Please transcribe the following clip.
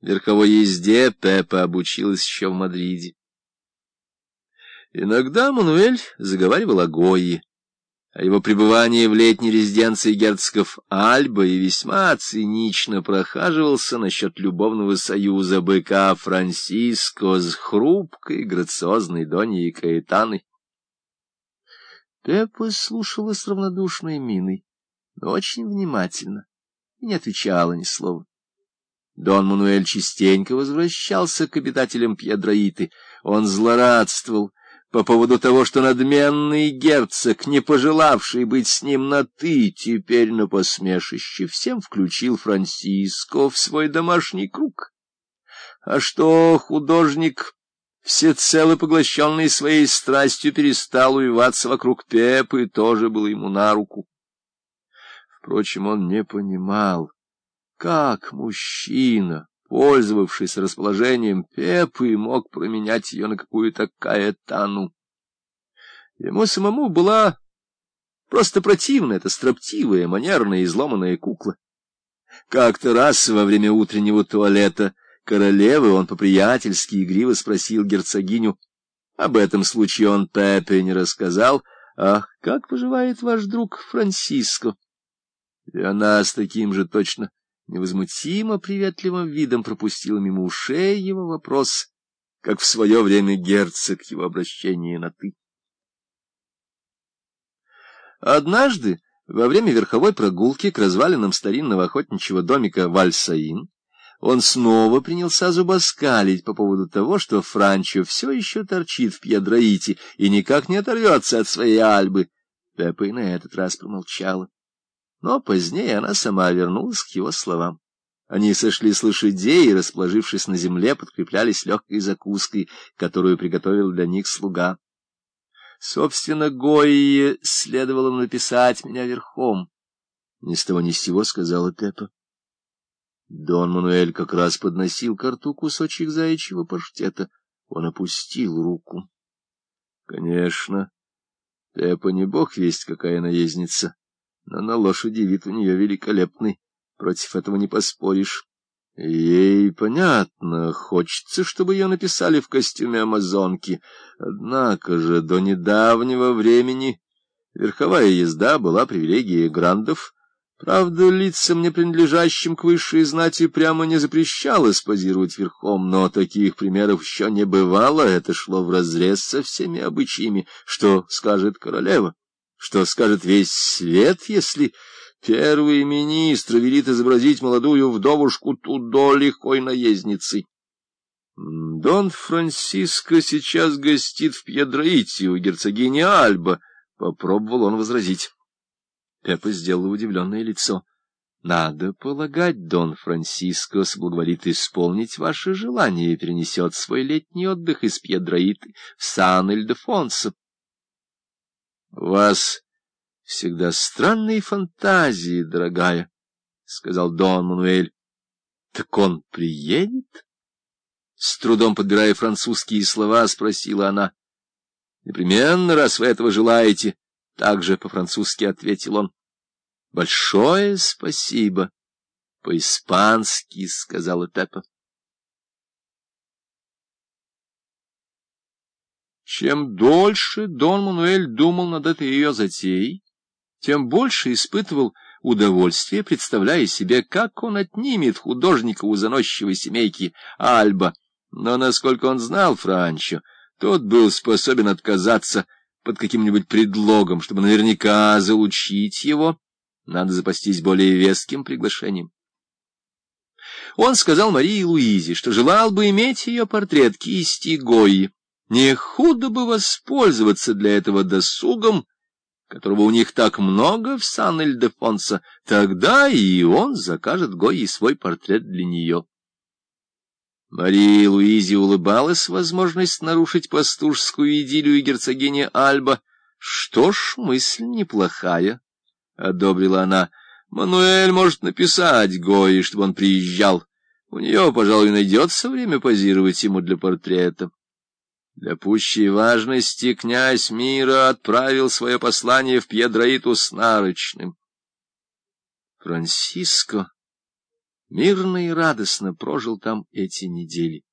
Верховой езде Пеппа обучилась еще в Мадриде. Иногда Мануэль заговаривал о Гойе, о его пребывании в летней резиденции герцогов Альба и весьма цинично прохаживался насчет любовного союза быка Франсиско с хрупкой, грациозной Доней Каэтаной. Пеппа слушала с равнодушной миной, но очень внимательно и не отвечала ни слова. Дон Мануэль частенько возвращался к обитателям Пьедроиты. Он злорадствовал по поводу того, что надменный герцог, не пожелавший быть с ним на «ты», теперь на посмешище всем включил Франсиско в свой домашний круг. А что художник, всецело поглощенный своей страстью, перестал увиваться вокруг Пепы, тоже было ему на руку. Впрочем, он не понимал, как мужчина, пользовавшийся расположением Пепы, мог променять ее на какую-то каэтану? Ему самому была просто противна эта строптивая, манерная, изломанная кукла. Как-то раз во время утреннего туалета королевы он по-приятельски игриво спросил герцогиню. Об этом случае он Пепе не рассказал. «Ах, как поживает ваш друг Франсиско?» И она с таким же точно невозмутимо приветливым видом пропустила мимо ушей его вопрос, как в свое время герцог его обращение на «ты». Однажды, во время верховой прогулки к развалинам старинного охотничьего домика Вальсаин, он снова принялся зубоскалить по поводу того, что Франчо все еще торчит в Пьедроите и никак не оторвется от своей Альбы. Пеппа и на этот раз промолчала. Но позднее она сама вернулась к его словам. Они сошли с лошадей и, расположившись на земле, подкреплялись легкой закуской, которую приготовил для них слуга. Собственно, Гойе следовало написать меня верхом. Ни с того ни с сего сказала Пеппа. Дон Мануэль как раз подносил к рту кусочек заячьего паштета. Он опустил руку. Конечно, Пеппа не бог весть, какая наездница но на лошади вид у нее великолепный, против этого не поспоришь. Ей понятно, хочется, чтобы ее написали в костюме амазонки, однако же до недавнего времени верховая езда была привилегией грандов, Правда, лицам, не принадлежащим к высшей знати, прямо не запрещалось позировать верхом, но таких примеров еще не бывало, это шло вразрез со всеми обычаями, что скажет королева. Что скажет весь свет, если первый министр велит изобразить молодую вдовушку Тудо легкой наездницей? Дон Франциско сейчас гостит в Пьедроите у герцогини Альба, — попробовал он возразить. Пеппа сделала удивленное лицо. — Надо полагать, Дон Франциско соблаговолит исполнить ваше желание и перенесет свой летний отдых из Пьедроиты в Сан-Эльдефонсо. — вас всегда странные фантазии, дорогая, — сказал Дон Мануэль. — Так он приедет? С трудом подбирая французские слова, спросила она. — Непременно, раз вы этого желаете, — также по-французски ответил он. — Большое спасибо. — По-испански, — сказала Пеппа. Чем дольше Дон Мануэль думал над этой ее затеей, тем больше испытывал удовольствие, представляя себе, как он отнимет художника у заносчивой семейки Альба. Но, насколько он знал Франчо, тот был способен отказаться под каким-нибудь предлогом, чтобы наверняка залучить его. Надо запастись более веским приглашением. Он сказал Марии Луизе, что желал бы иметь ее портрет кисти Гойи. Не худо бы воспользоваться для этого досугом, которого у них так много в Сан-Эльдефонсо, тогда и он закажет Гойи свой портрет для нее. Мария Луизи улыбалась возможность нарушить пастушскую идиллию герцогини Альба. Что ж, мысль неплохая, — одобрила она. Мануэль может написать Гои, чтобы он приезжал. У нее, пожалуй, найдется время позировать ему для портрета. Для пущей важности князь мира отправил свое послание в Пьедроиту с нарочным. Франциско мирно и радостно прожил там эти недели.